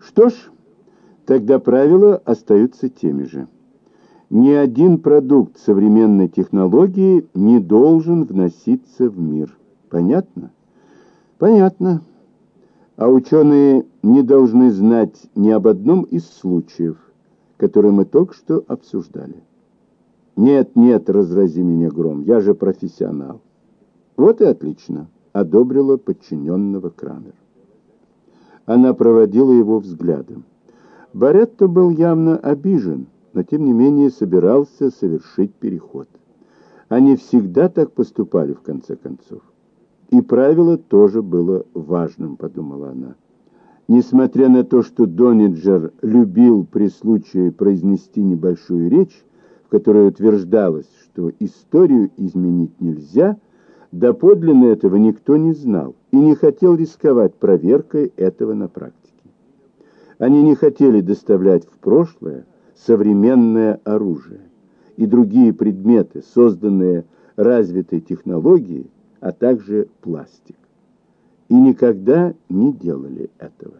Что ж, тогда правила остаются теми же. Ни один продукт современной технологии не должен вноситься в мир. Понятно? Понятно. А ученые не должны знать ни об одном из случаев, которые мы только что обсуждали. Нет, нет, разрази меня гром, я же профессионал. Вот и отлично, одобрила подчиненного Крамер. Она проводила его взглядом. Баретто был явно обижен, но тем не менее собирался совершить переход. Они всегда так поступали, в конце концов. И правило тоже было важным, подумала она. Несмотря на то, что Дониджер любил при случае произнести небольшую речь, в которой утверждалось, что историю изменить нельзя, доподлинно этого никто не знал и не хотел рисковать проверкой этого на практике. Они не хотели доставлять в прошлое современное оружие и другие предметы, созданные развитой технологией, а также пластик. И никогда не делали этого.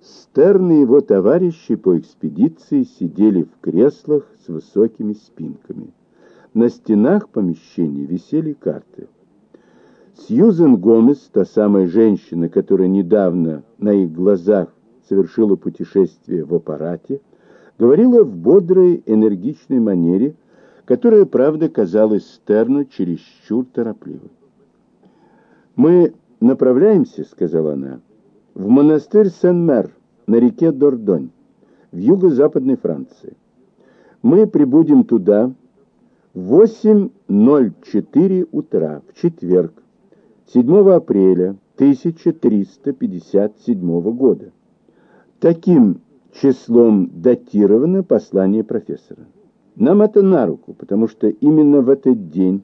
Стерн и его товарищи по экспедиции сидели в креслах с высокими спинками. На стенах помещения висели карты. Сьюзен Гомес, та самая женщина, которая недавно на их глазах совершила путешествие в аппарате, говорила в бодрой, энергичной манере, которая, правда, казалась Стерну чересчур торопливой. «Мы направляемся, — сказала она, — в монастырь Сен-Мер на реке Дордонь, в юго-западной Франции. Мы прибудем туда 8.04 утра, в четверг, 7 апреля 1357 года. Таким числом датировано послание профессора. Нам это на руку, потому что именно в этот день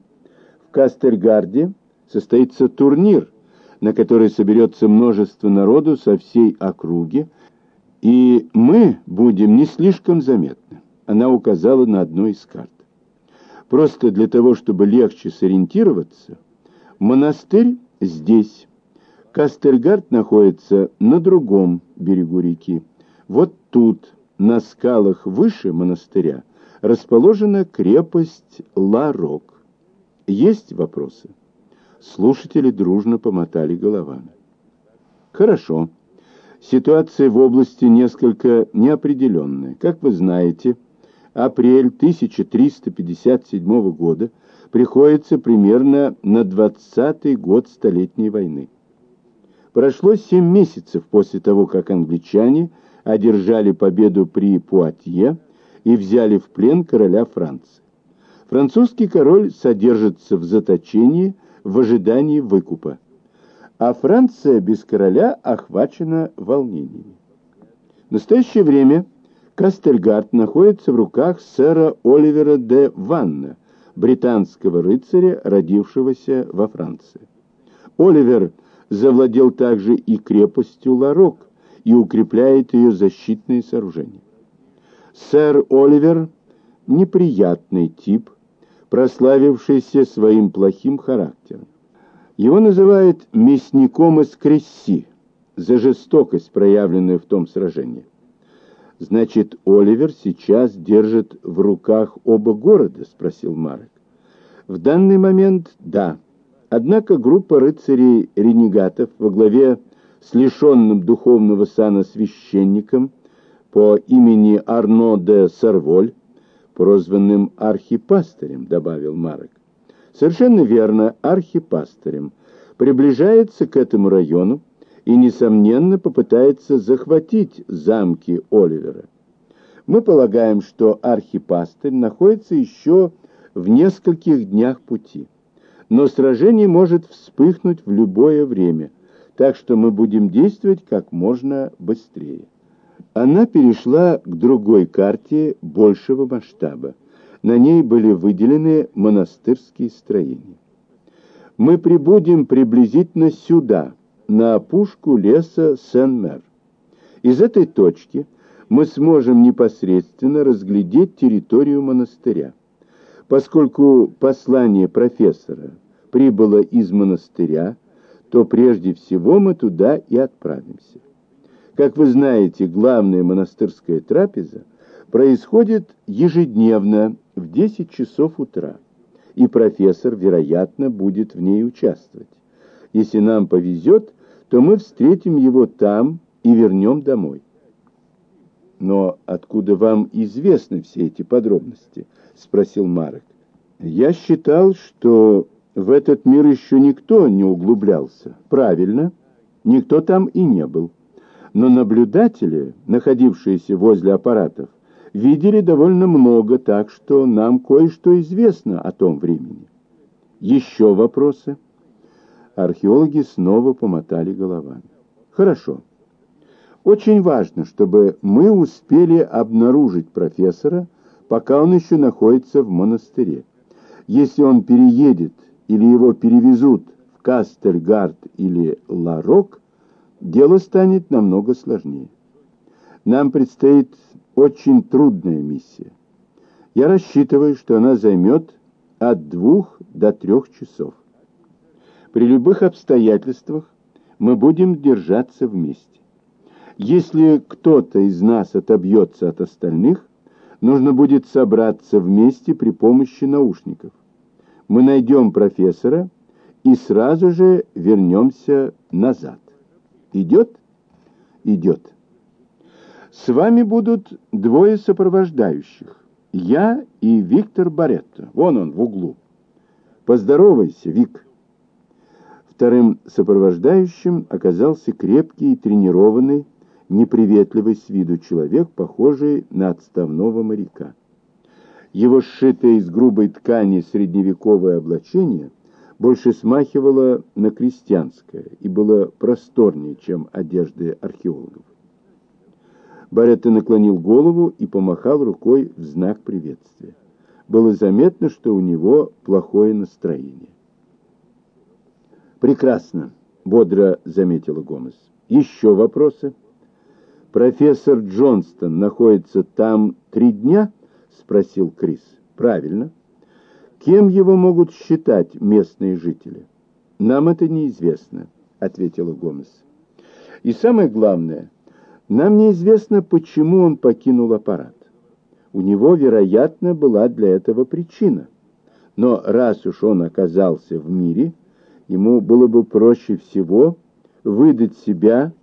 в Кастельгарде состоится турнир, на который соберется множество народу со всей округи, и мы будем не слишком заметны. Она указала на одну из карт. Просто для того, чтобы легче сориентироваться, монастырь здесь. Кастельгард находится на другом берегу реки. Вот тут, на скалах выше монастыря, расположена крепость Ларок. Есть вопросы? Слушатели дружно помотали головами. Хорошо. Ситуация в области несколько неопределенная. Как вы знаете, апрель 1357 года приходится примерно на 20-й год Столетней войны. Прошло семь месяцев после того, как англичане одержали победу при Пуатье и взяли в плен короля Франции. Французский король содержится в заточении в ожидании выкупа, а Франция без короля охвачена волнениями. В настоящее время Кастельгард находится в руках сэра Оливера де Ванна, британского рыцаря, родившегося во Франции. Оливер завладел также и крепостью Ларок и укрепляет ее защитные сооружения. Сэр Оливер – неприятный тип, прославившийся своим плохим характером. Его называют «мясником из Кресси» за жестокость, проявленную в том сражении. «Значит, Оливер сейчас держит в руках оба города?» — спросил Марек. «В данный момент — да. Однако группа рыцарей-ренегатов во главе с лишенным духовного сана священником по имени Арно де Сарволь, прозванным архипастырем», — добавил Марек. «Совершенно верно, архипастырем. Приближается к этому району, и, несомненно, попытается захватить замки Оливера. Мы полагаем, что архипастырь находится еще в нескольких днях пути, но сражение может вспыхнуть в любое время, так что мы будем действовать как можно быстрее. Она перешла к другой карте большего масштаба. На ней были выделены монастырские строения. Мы прибудем приблизительно сюда, на опушку леса Сен-Мер. Из этой точки мы сможем непосредственно разглядеть территорию монастыря. Поскольку послание профессора прибыло из монастыря, то прежде всего мы туда и отправимся. Как вы знаете, главная монастырская трапеза происходит ежедневно в 10 часов утра, и профессор, вероятно, будет в ней участвовать. Если нам повезет, то мы встретим его там и вернем домой. «Но откуда вам известны все эти подробности?» — спросил Марек. «Я считал, что в этот мир еще никто не углублялся. Правильно, никто там и не был. Но наблюдатели, находившиеся возле аппаратов, видели довольно много, так что нам кое-что известно о том времени. Еще вопросы?» Археологи снова помотали головами. «Хорошо. Очень важно, чтобы мы успели обнаружить профессора, пока он еще находится в монастыре. Если он переедет или его перевезут в Кастельгард или Ларок, дело станет намного сложнее. Нам предстоит очень трудная миссия. Я рассчитываю, что она займет от двух до трех часов. При любых обстоятельствах мы будем держаться вместе. Если кто-то из нас отобьется от остальных, нужно будет собраться вместе при помощи наушников. Мы найдем профессора и сразу же вернемся назад. Идет? Идет. С вами будут двое сопровождающих. Я и Виктор Баретто. Вон он, в углу. Поздоровайся, Вик. Вторым сопровождающим оказался крепкий и тренированный неприветливый с виду человек, похожий на отставного моряка. Его сшитое из грубой ткани средневековое облачение больше смахивало на крестьянское и было просторнее, чем одежды археологов. Баретта наклонил голову и помахал рукой в знак приветствия. Было заметно, что у него плохое настроение. «Прекрасно», — бодро заметила Гомес. «Еще вопросы?» «Профессор Джонстон находится там три дня?» — спросил Крис. «Правильно. Кем его могут считать местные жители?» «Нам это неизвестно», — ответила Гомес. «И самое главное, нам неизвестно, почему он покинул аппарат. У него, вероятно, была для этого причина. Но раз уж он оказался в мире, ему было бы проще всего выдать себя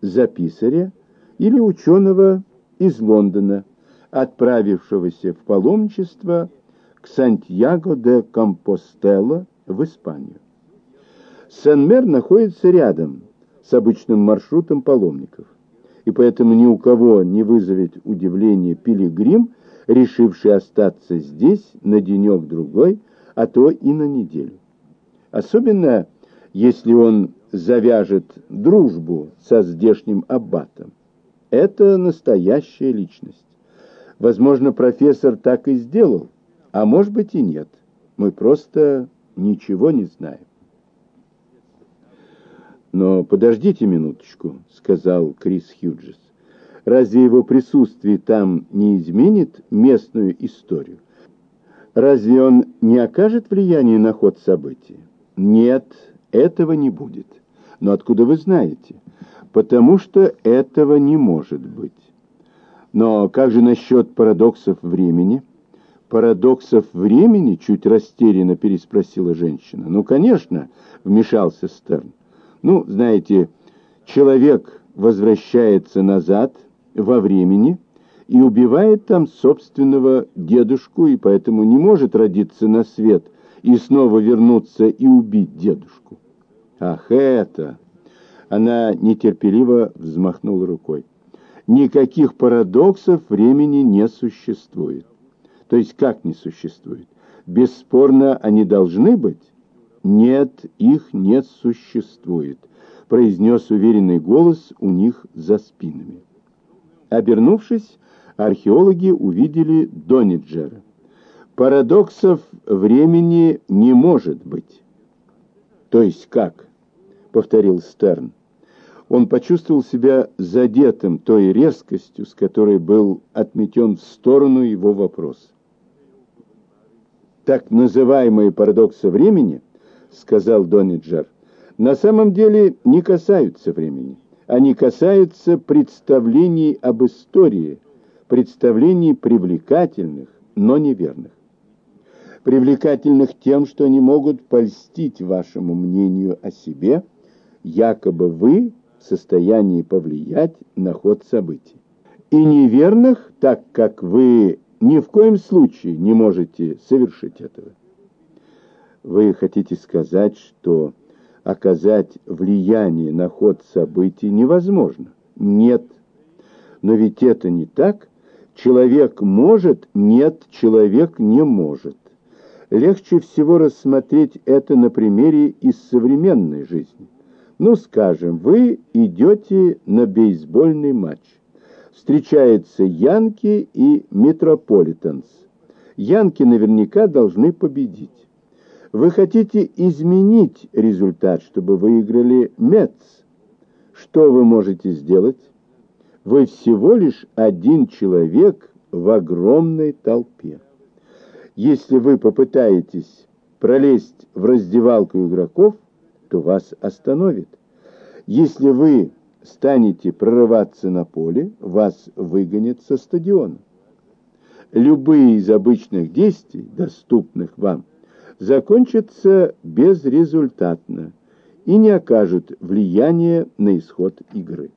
за писаря, или ученого из Лондона, отправившегося в паломничество к Сантьяго де Компостелло в Испанию. Сен-Мер находится рядом с обычным маршрутом паломников, и поэтому ни у кого не вызовет удивление пилигрим, решивший остаться здесь на денек-другой, а то и на неделю. Особенно, если он завяжет дружбу со здешним аббатом. Это настоящая личность. Возможно, профессор так и сделал, а может быть и нет. Мы просто ничего не знаем. «Но подождите минуточку», — сказал Крис Хьюджес. «Разве его присутствие там не изменит местную историю? Разве он не окажет влияние на ход событий?» «Нет, этого не будет. Но откуда вы знаете?» потому что этого не может быть. Но как же насчет парадоксов времени? Парадоксов времени? Чуть растерянно переспросила женщина. Ну, конечно, вмешался Стерн. Ну, знаете, человек возвращается назад во времени и убивает там собственного дедушку, и поэтому не может родиться на свет и снова вернуться и убить дедушку. Ах, это... Она нетерпеливо взмахнула рукой. Никаких парадоксов времени не существует. То есть как не существует? Бесспорно, они должны быть? Нет, их не существует, произнес уверенный голос у них за спинами. Обернувшись, археологи увидели Дониджера. Парадоксов времени не может быть. То есть как? повторил Стерн он почувствовал себя задетым той резкостью, с которой был отметен в сторону его вопрос. «Так называемые парадоксы времени, — сказал Дониджер, — на самом деле не касаются времени. Они касаются представлений об истории, представлений привлекательных, но неверных. Привлекательных тем, что они могут польстить вашему мнению о себе, якобы вы в состоянии повлиять на ход событий. И неверных, так как вы ни в коем случае не можете совершить этого. Вы хотите сказать, что оказать влияние на ход событий невозможно? Нет. Но ведь это не так. Человек может, нет, человек не может. Легче всего рассмотреть это на примере из современной жизни. Ну, скажем, вы идете на бейсбольный матч. Встречаются Янки и Метрополитенс. Янки наверняка должны победить. Вы хотите изменить результат, чтобы выиграли Мец. Что вы можете сделать? Вы всего лишь один человек в огромной толпе. Если вы попытаетесь пролезть в раздевалку игроков, то вас остановит. Если вы станете прорываться на поле, вас выгонят со стадиона. Любые из обычных действий, доступных вам, закончатся безрезультатно и не окажут влияния на исход игры.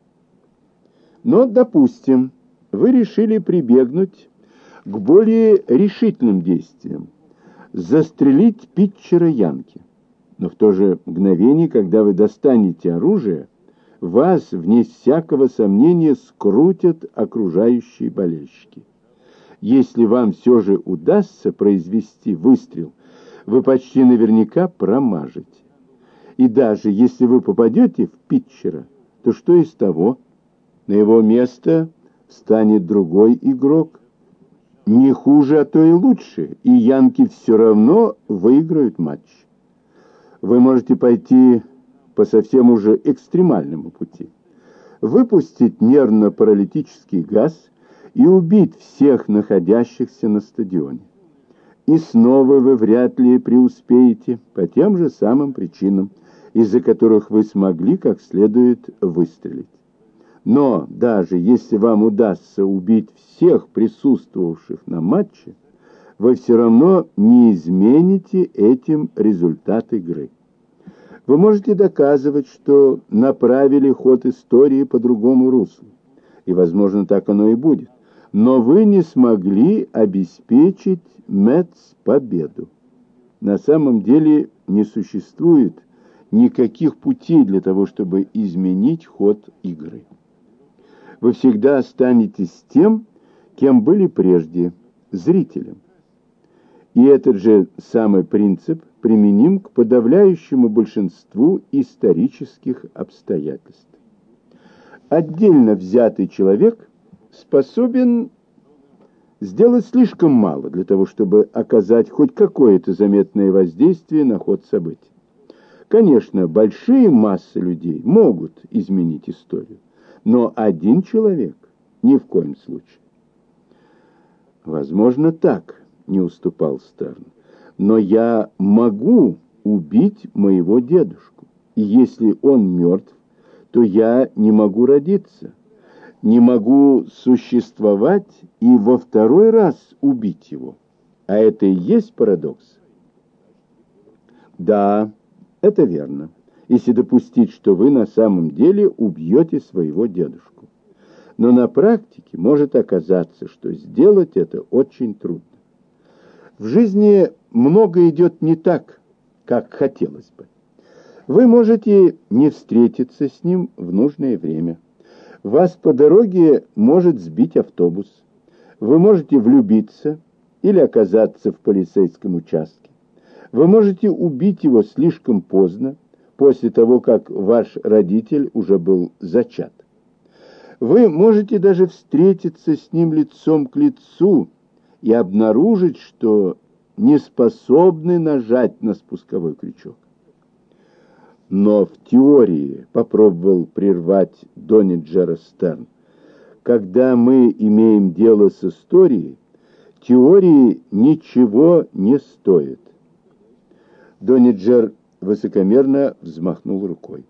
Но, допустим, вы решили прибегнуть к более решительным действиям, застрелить питчера Янки. Но в то же мгновение, когда вы достанете оружие, вас, вне всякого сомнения, скрутят окружающие болельщики. Если вам все же удастся произвести выстрел, вы почти наверняка промажете. И даже если вы попадете в питчера, то что из того? На его место станет другой игрок. Не хуже, а то и лучше, и янки все равно выиграют матч. Вы можете пойти по совсем уже экстремальному пути. Выпустить нервно-паралитический газ и убить всех находящихся на стадионе и снова вы вряд ли преуспеете по тем же самым причинам, из-за которых вы смогли как следует выстрелить. Но даже если вам удастся убить всех присутствовавших на матче, вы все равно не измените этим результат игры. Вы можете доказывать, что направили ход истории по другому руслу, и, возможно, так оно и будет но вы не смогли обеспечить Мэтс победу. На самом деле не существует никаких путей для того, чтобы изменить ход игры. Вы всегда останетесь тем, кем были прежде, зрителем. И этот же самый принцип применим к подавляющему большинству исторических обстоятельств. Отдельно взятый человек способен сделать слишком мало для того, чтобы оказать хоть какое-то заметное воздействие на ход событий. Конечно, большие массы людей могут изменить историю, но один человек ни в коем случае. Возможно, так, не уступал Стерн, но я могу убить моего дедушку, и если он мертв, то я не могу родиться не могу существовать и во второй раз убить его. А это и есть парадокс. Да, это верно, если допустить, что вы на самом деле убьете своего дедушку. Но на практике может оказаться, что сделать это очень трудно. В жизни много идет не так, как хотелось бы. Вы можете не встретиться с ним в нужное время – вас по дороге может сбить автобус. Вы можете влюбиться или оказаться в полицейском участке. Вы можете убить его слишком поздно, после того, как ваш родитель уже был зачат. Вы можете даже встретиться с ним лицом к лицу и обнаружить, что не способны нажать на спусковой крючок. Но в теории, попробовал прервать Дониджера Стерн, когда мы имеем дело с историей, теории ничего не стоит. Дониджер высокомерно взмахнул рукой.